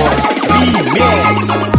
我地面。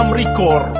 96 Record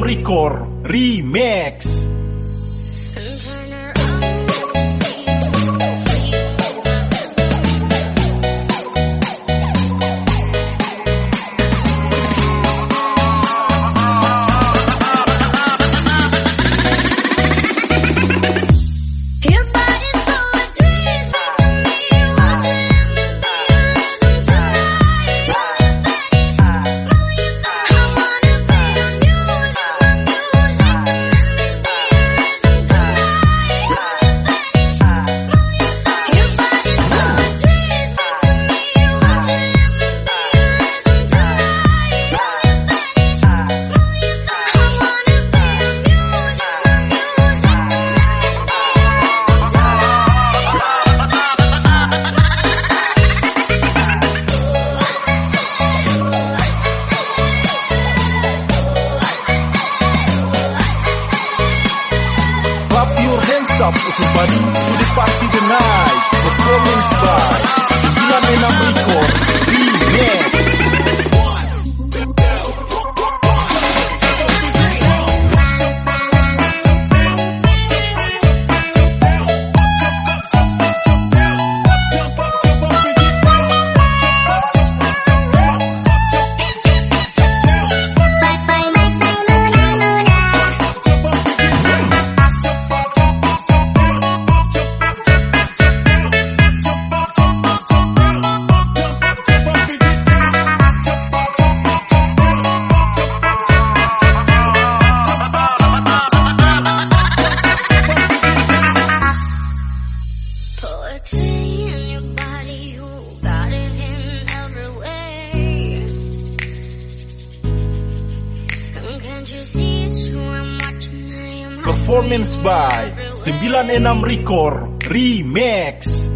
96 96 Record Remix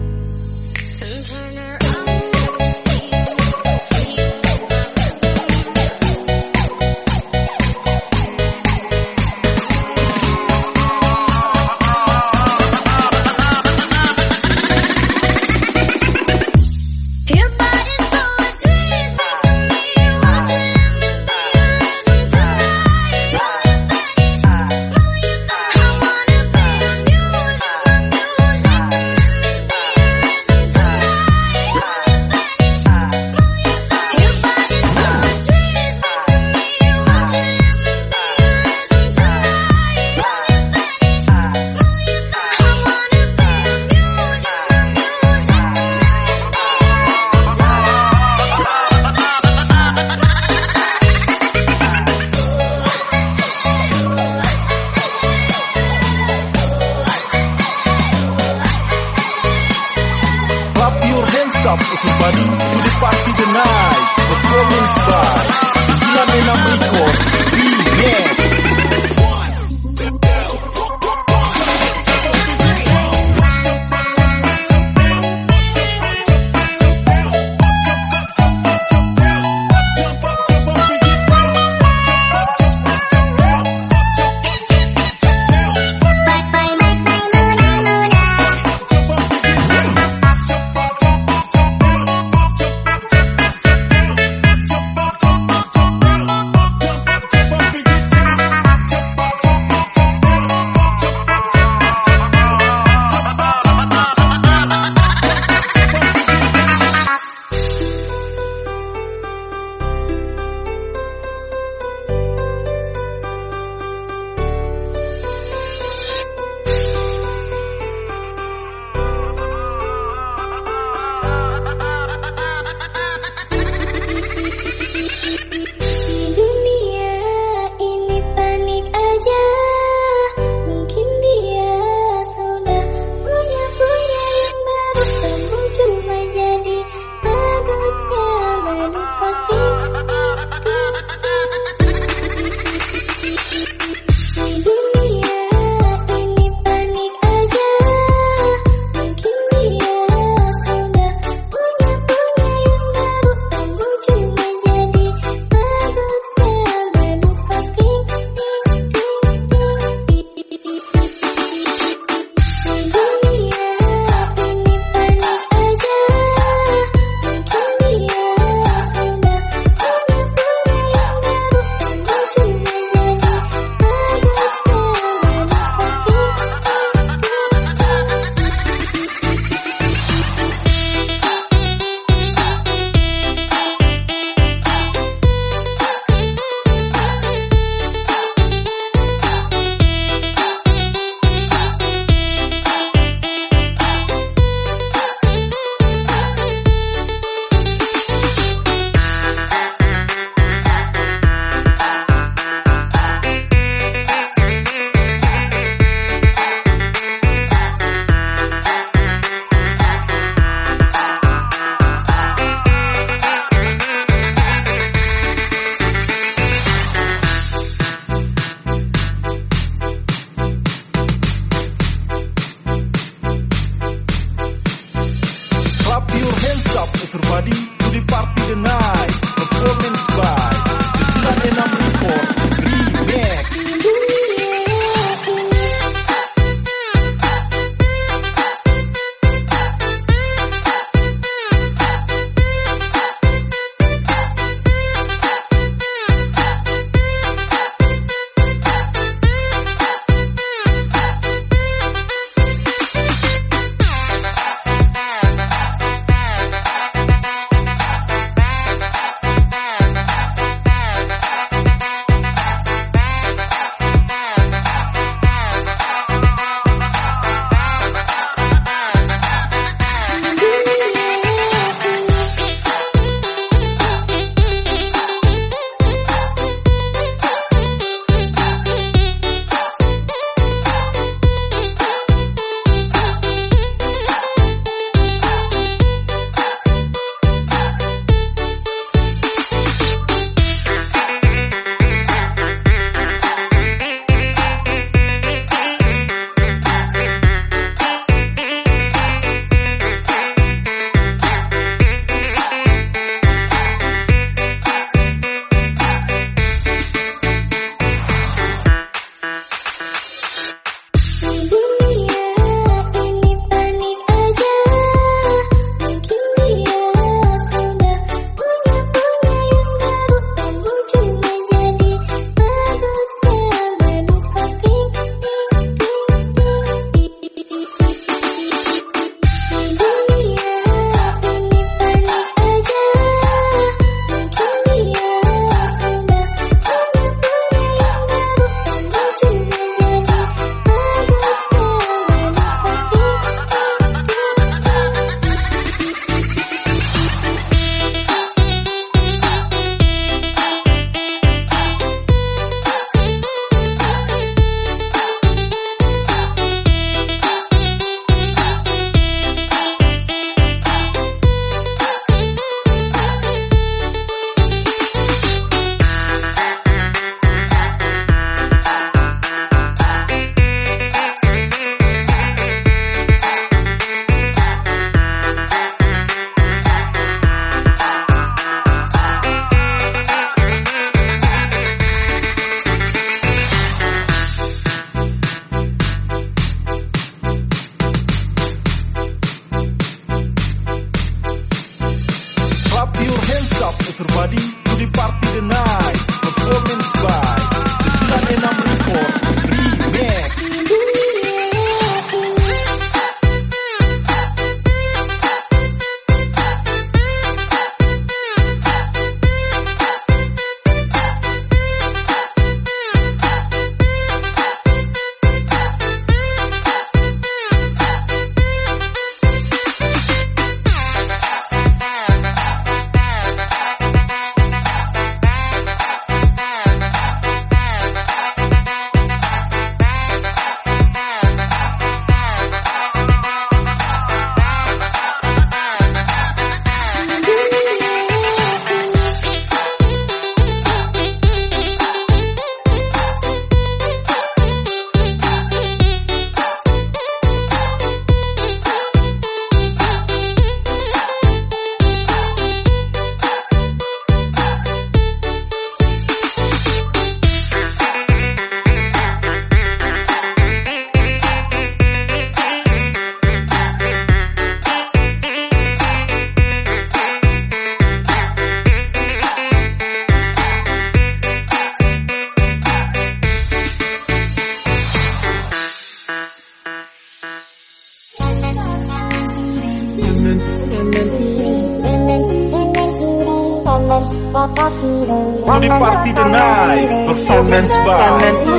Body Party The Night Performance bar. 96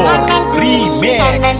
Record Remix.